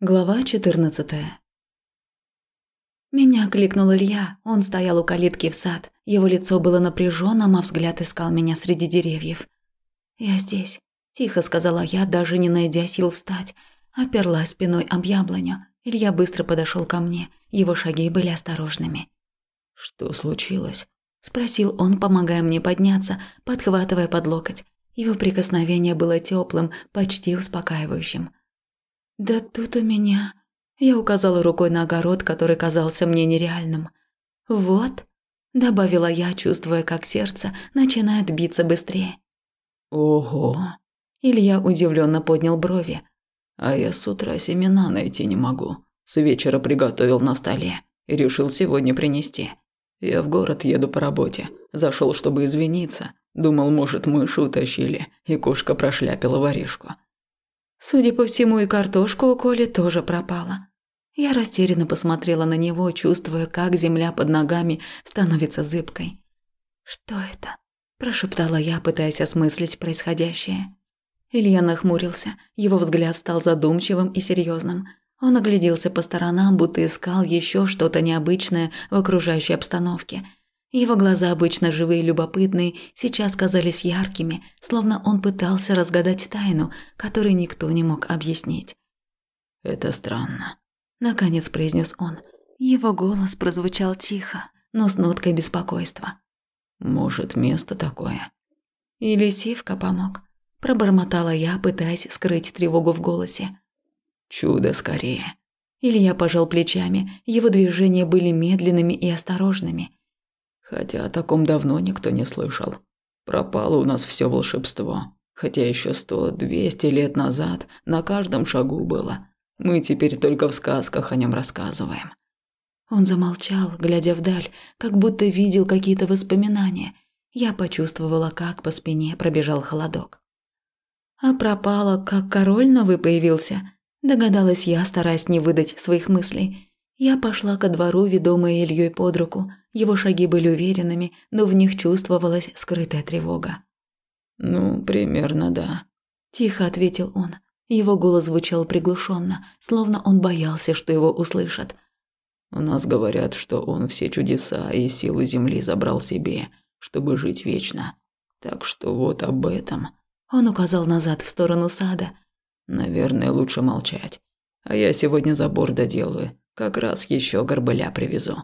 Глава 14 Меня кликнул Илья. Он стоял у калитки в сад. Его лицо было напряженным, а взгляд искал меня среди деревьев. «Я здесь», – тихо сказала я, даже не найдя сил встать. Оперлась спиной об яблоню. Илья быстро подошел ко мне. Его шаги были осторожными. «Что случилось?» – спросил он, помогая мне подняться, подхватывая под локоть. Его прикосновение было теплым, почти успокаивающим. «Да тут у меня...» Я указала рукой на огород, который казался мне нереальным. «Вот», – добавила я, чувствуя, как сердце начинает биться быстрее. «Ого!» Илья удивленно поднял брови. «А я с утра семена найти не могу. С вечера приготовил на столе и решил сегодня принести. Я в город еду по работе. Зашел, чтобы извиниться. Думал, может, мыши утащили, и кошка прошляпила воришку. Судя по всему, и картошка у Коли тоже пропала. Я растерянно посмотрела на него, чувствуя, как земля под ногами становится зыбкой. «Что это?» – прошептала я, пытаясь осмыслить происходящее. Илья нахмурился, его взгляд стал задумчивым и серьезным. Он огляделся по сторонам, будто искал еще что-то необычное в окружающей обстановке – его глаза, обычно живые и любопытные, сейчас казались яркими, словно он пытался разгадать тайну, которую никто не мог объяснить. «Это странно», – наконец произнес он. Его голос прозвучал тихо, но с ноткой беспокойства. «Может, место такое?» «Или Сивка помог», – пробормотала я, пытаясь скрыть тревогу в голосе. «Чудо скорее». Илья пожал плечами, его движения были медленными и осторожными – Хотя о таком давно никто не слышал. Пропало у нас все волшебство. Хотя еще сто-двести лет назад на каждом шагу было. Мы теперь только в сказках о нем рассказываем. Он замолчал, глядя вдаль, как будто видел какие-то воспоминания. Я почувствовала, как по спине пробежал холодок. А пропало, как король новый появился, догадалась я, стараясь не выдать своих мыслей. Я пошла ко двору, ведомая Ильей под руку. Его шаги были уверенными, но в них чувствовалась скрытая тревога. «Ну, примерно да», – тихо ответил он. Его голос звучал приглушенно, словно он боялся, что его услышат. «У нас говорят, что он все чудеса и силы земли забрал себе, чтобы жить вечно. Так что вот об этом...» Он указал назад в сторону сада. «Наверное, лучше молчать. А я сегодня забор доделаю, как раз еще горбыля привезу».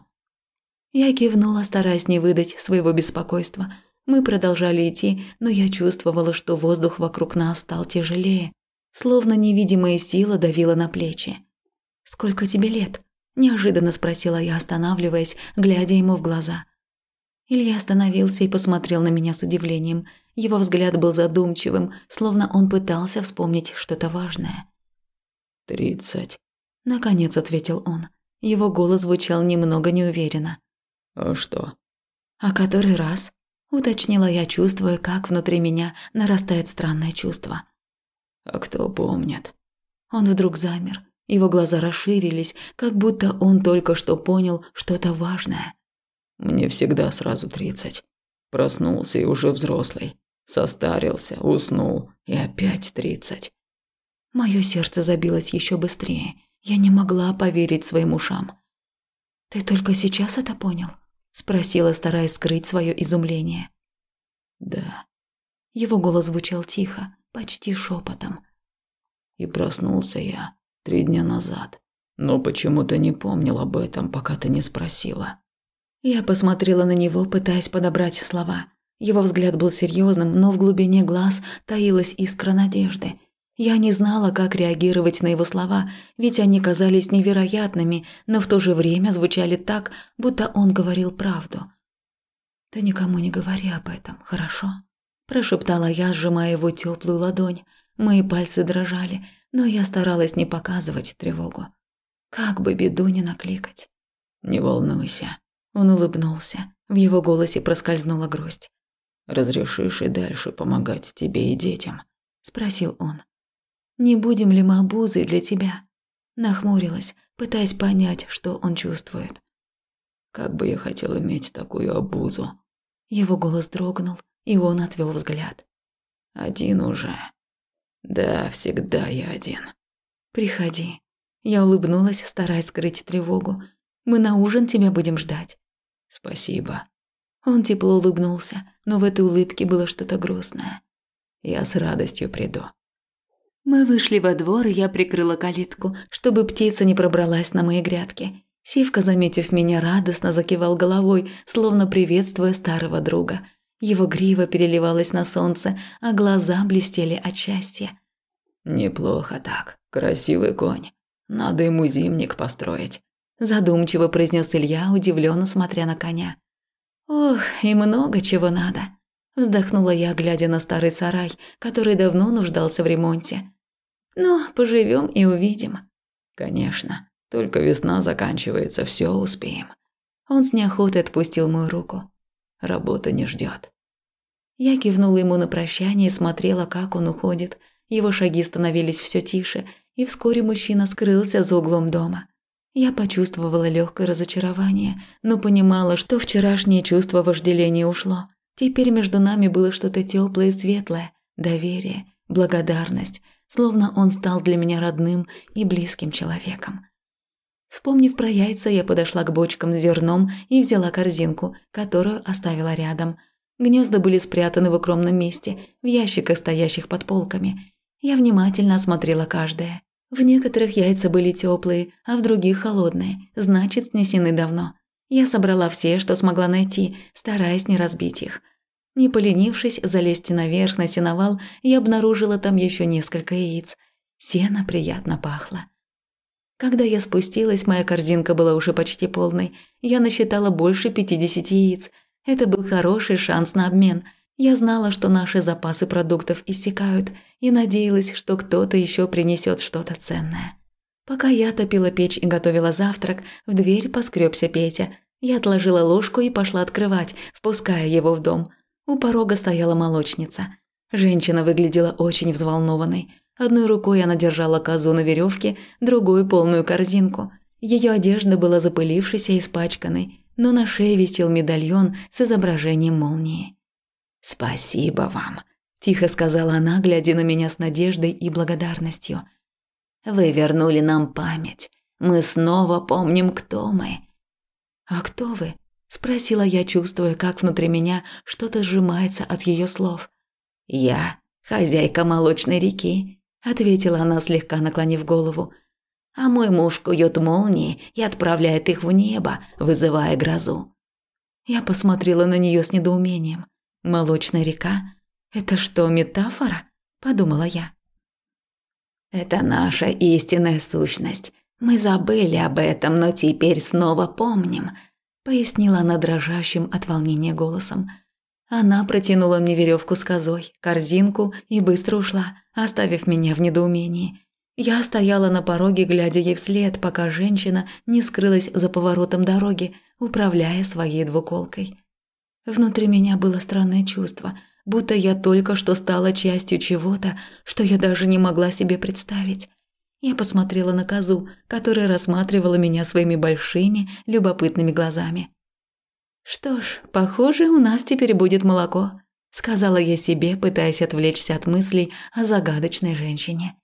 Я кивнула, стараясь не выдать своего беспокойства. Мы продолжали идти, но я чувствовала, что воздух вокруг нас стал тяжелее, словно невидимая сила давила на плечи. «Сколько тебе лет?» – неожиданно спросила я, останавливаясь, глядя ему в глаза. Илья остановился и посмотрел на меня с удивлением. Его взгляд был задумчивым, словно он пытался вспомнить что-то важное. «Тридцать», – наконец ответил он. Его голос звучал немного неуверенно. «А что?» «А который раз?» – уточнила я, чувствуя, как внутри меня нарастает странное чувство. «А кто помнит?» Он вдруг замер. Его глаза расширились, как будто он только что понял что-то важное. «Мне всегда сразу тридцать. Проснулся и уже взрослый. Состарился, уснул и опять тридцать». Мое сердце забилось еще быстрее. Я не могла поверить своим ушам. «Ты только сейчас это понял?» Спросила, стараясь скрыть свое изумление. «Да». Его голос звучал тихо, почти шепотом. И проснулся я три дня назад, но почему-то не помнил об этом, пока ты не спросила. Я посмотрела на него, пытаясь подобрать слова. Его взгляд был серьезным, но в глубине глаз таилась искра надежды. Я не знала, как реагировать на его слова, ведь они казались невероятными, но в то же время звучали так, будто он говорил правду. «Ты никому не говори об этом, хорошо?» – прошептала я, сжимая его теплую ладонь. Мои пальцы дрожали, но я старалась не показывать тревогу. Как бы беду не накликать. «Не волнуйся», – он улыбнулся. В его голосе проскользнула грусть. «Разрешишь и дальше помогать тебе и детям?» – спросил он. Не будем ли мы обузой для тебя?» Нахмурилась, пытаясь понять, что он чувствует. «Как бы я хотел иметь такую обузу!» Его голос дрогнул, и он отвел взгляд. «Один уже. Да, всегда я один». «Приходи». Я улыбнулась, стараясь скрыть тревогу. «Мы на ужин тебя будем ждать». «Спасибо». Он тепло улыбнулся, но в этой улыбке было что-то грустное. «Я с радостью приду». Мы вышли во двор, и я прикрыла калитку, чтобы птица не пробралась на мои грядки. Сивка, заметив меня, радостно закивал головой, словно приветствуя старого друга. Его грива переливалась на солнце, а глаза блестели от счастья. «Неплохо так. Красивый конь. Надо ему зимник построить», – задумчиво произнес Илья, удивленно смотря на коня. «Ох, и много чего надо», – вздохнула я, глядя на старый сарай, который давно нуждался в ремонте. «Ну, поживем и увидим». «Конечно. Только весна заканчивается, все успеем». Он с неохотой отпустил мою руку. «Работа не ждет. Я кивнула ему на прощание и смотрела, как он уходит. Его шаги становились все тише, и вскоре мужчина скрылся за углом дома. Я почувствовала легкое разочарование, но понимала, что вчерашнее чувство вожделения ушло. Теперь между нами было что-то теплое и светлое, доверие, благодарность, словно он стал для меня родным и близким человеком. Вспомнив про яйца, я подошла к бочкам с зерном и взяла корзинку, которую оставила рядом. Гнезда были спрятаны в укромном месте, в ящиках, стоящих под полками. Я внимательно осмотрела каждое. В некоторых яйца были теплые, а в других холодные, значит, снесены давно. Я собрала все, что смогла найти, стараясь не разбить их. Не поленившись залезть наверх на сеновал, я обнаружила там еще несколько яиц. Сено приятно пахло. Когда я спустилась, моя корзинка была уже почти полной. Я насчитала больше 50 яиц. Это был хороший шанс на обмен. Я знала, что наши запасы продуктов иссякают, и надеялась, что кто-то еще принесет что-то ценное. Пока я топила печь и готовила завтрак, в дверь поскребся Петя. Я отложила ложку и пошла открывать, впуская его в дом. У порога стояла молочница. Женщина выглядела очень взволнованной. Одной рукой она держала козу на веревке, другой – полную корзинку. Ее одежда была запылившейся и испачканной, но на шее висел медальон с изображением молнии. «Спасибо вам», – тихо сказала она, глядя на меня с надеждой и благодарностью. «Вы вернули нам память. Мы снова помним, кто мы». «А кто вы?» – спросила я, чувствуя, как внутри меня что-то сжимается от ее слов. «Я – хозяйка молочной реки», ответила она, слегка наклонив голову. А мой муж кует молнии и отправляет их в небо, вызывая грозу. Я посмотрела на нее с недоумением. Молочная река это что, метафора? подумала я. Это наша истинная сущность. Мы забыли об этом, но теперь снова помним, пояснила она дрожащим от волнения голосом. Она протянула мне веревку с козой, корзинку и быстро ушла, оставив меня в недоумении. Я стояла на пороге, глядя ей вслед, пока женщина не скрылась за поворотом дороги, управляя своей двуколкой. Внутри меня было странное чувство, будто я только что стала частью чего-то, что я даже не могла себе представить. Я посмотрела на козу, которая рассматривала меня своими большими, любопытными глазами. «Что ж, похоже, у нас теперь будет молоко», – сказала я себе, пытаясь отвлечься от мыслей о загадочной женщине.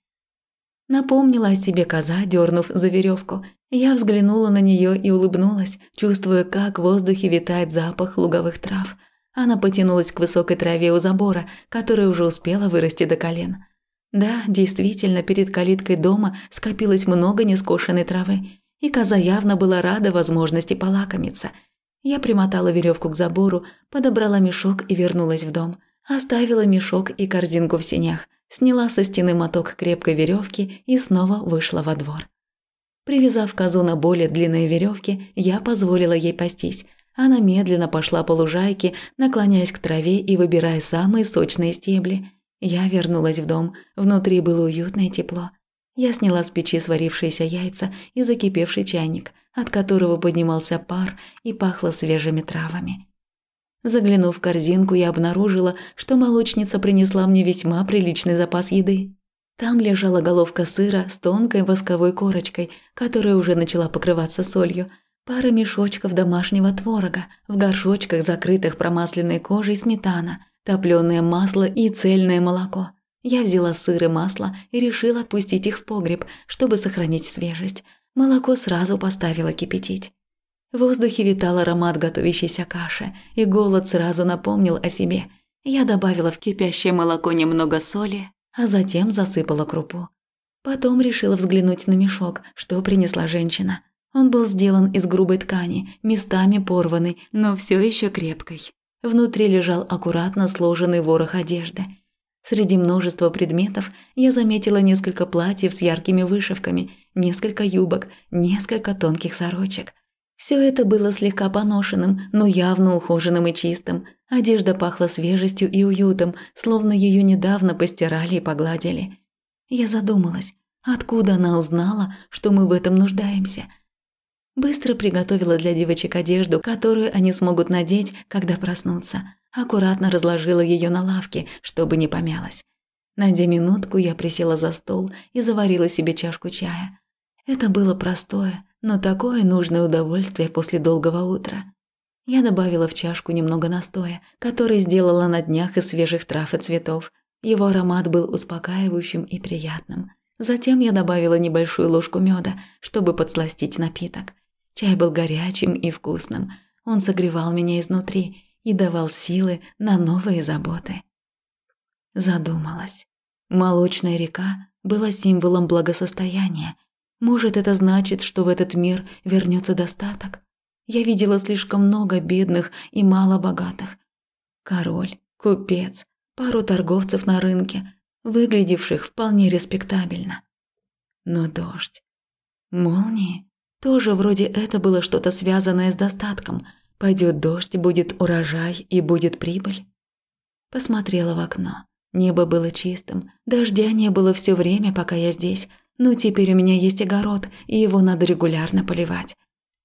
Напомнила о себе коза, дернув за веревку. Я взглянула на нее и улыбнулась, чувствуя, как в воздухе витает запах луговых трав. Она потянулась к высокой траве у забора, которая уже успела вырасти до колен. Да, действительно, перед калиткой дома скопилось много нескошенной травы, и коза явно была рада возможности полакомиться – я примотала веревку к забору, подобрала мешок и вернулась в дом. Оставила мешок и корзинку в сенях, сняла со стены моток крепкой веревки и снова вышла во двор. Привязав козу на более длинные веревки, я позволила ей пастись. Она медленно пошла по лужайке, наклоняясь к траве и выбирая самые сочные стебли. Я вернулась в дом. Внутри было уютно и тепло. Я сняла с печи сварившиеся яйца и закипевший чайник, от которого поднимался пар и пахло свежими травами. Заглянув в корзинку, я обнаружила, что молочница принесла мне весьма приличный запас еды. Там лежала головка сыра с тонкой восковой корочкой, которая уже начала покрываться солью, пара мешочков домашнего творога, в горшочках, закрытых промасленной кожей, сметана, топлёное масло и цельное молоко. Я взяла сыр и масло и решила отпустить их в погреб, чтобы сохранить свежесть. Молоко сразу поставила кипятить. В воздухе витал аромат готовящейся каши, и голод сразу напомнил о себе. Я добавила в кипящее молоко немного соли, а затем засыпала крупу. Потом решила взглянуть на мешок, что принесла женщина. Он был сделан из грубой ткани, местами порванный, но все еще крепкой. Внутри лежал аккуратно сложенный ворох одежды – Среди множества предметов я заметила несколько платьев с яркими вышивками, несколько юбок, несколько тонких сорочек. Все это было слегка поношенным, но явно ухоженным и чистым. Одежда пахла свежестью и уютом, словно ее недавно постирали и погладили. Я задумалась, откуда она узнала, что мы в этом нуждаемся. Быстро приготовила для девочек одежду, которую они смогут надеть, когда проснутся аккуратно разложила ее на лавке, чтобы не помялась. Найдя минутку, я присела за стол и заварила себе чашку чая. Это было простое, но такое нужное удовольствие после долгого утра. Я добавила в чашку немного настоя, который сделала на днях из свежих трав и цветов. Его аромат был успокаивающим и приятным. Затем я добавила небольшую ложку меда, чтобы подсластить напиток. Чай был горячим и вкусным. Он согревал меня изнутри, и давал силы на новые заботы. Задумалась. Молочная река была символом благосостояния. Может, это значит, что в этот мир вернется достаток? Я видела слишком много бедных и мало богатых. Король, купец, пару торговцев на рынке, выглядевших вполне респектабельно. Но дождь. Молнии. Тоже вроде это было что-то связанное с достатком – Пойдет дождь, будет урожай и будет прибыль. Посмотрела в окно. Небо было чистым, дождя не было все время, пока я здесь, но теперь у меня есть огород, и его надо регулярно поливать.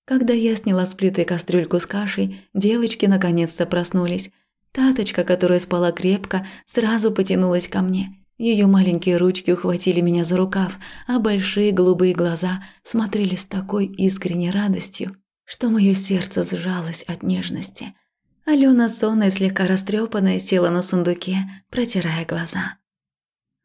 Когда я сняла с плиты кастрюльку с кашей, девочки наконец-то проснулись. Таточка, которая спала крепко, сразу потянулась ко мне. Ее маленькие ручки ухватили меня за рукав, а большие голубые глаза смотрели с такой искренней радостью что мое сердце сжалось от нежности. Алена, сонная, слегка растрепанная, села на сундуке, протирая глаза.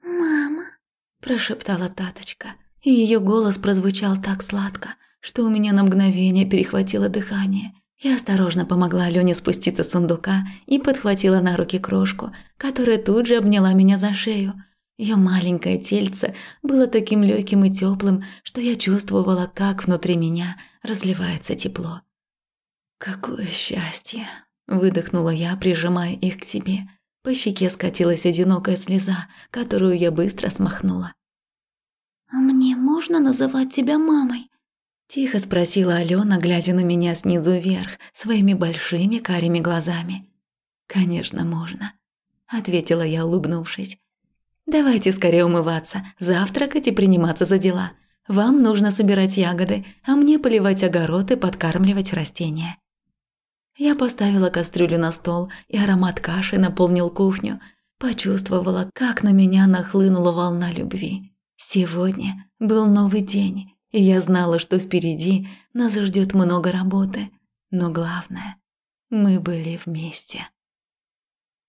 «Мама», – прошептала Таточка, и ее голос прозвучал так сладко, что у меня на мгновение перехватило дыхание. Я осторожно помогла Алене спуститься с сундука и подхватила на руки крошку, которая тут же обняла меня за шею – ее маленькое тельце было таким легким и теплым, что я чувствовала, как внутри меня разливается тепло. «Какое счастье!» – выдохнула я, прижимая их к себе. По щеке скатилась одинокая слеза, которую я быстро смахнула. «А мне можно называть тебя мамой?» Тихо спросила Алена, глядя на меня снизу вверх, своими большими карими глазами. «Конечно, можно», – ответила я, улыбнувшись. Давайте скорее умываться, завтракать и приниматься за дела. Вам нужно собирать ягоды, а мне поливать огород и подкармливать растения. Я поставила кастрюлю на стол, и аромат каши наполнил кухню. Почувствовала, как на меня нахлынула волна любви. Сегодня был новый день, и я знала, что впереди нас ждет много работы. Но главное, мы были вместе.